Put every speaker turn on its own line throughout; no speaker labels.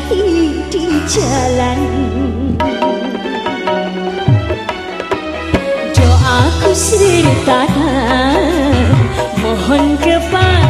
hati di jalan. Doaku sertakan Mohon kepada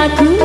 aku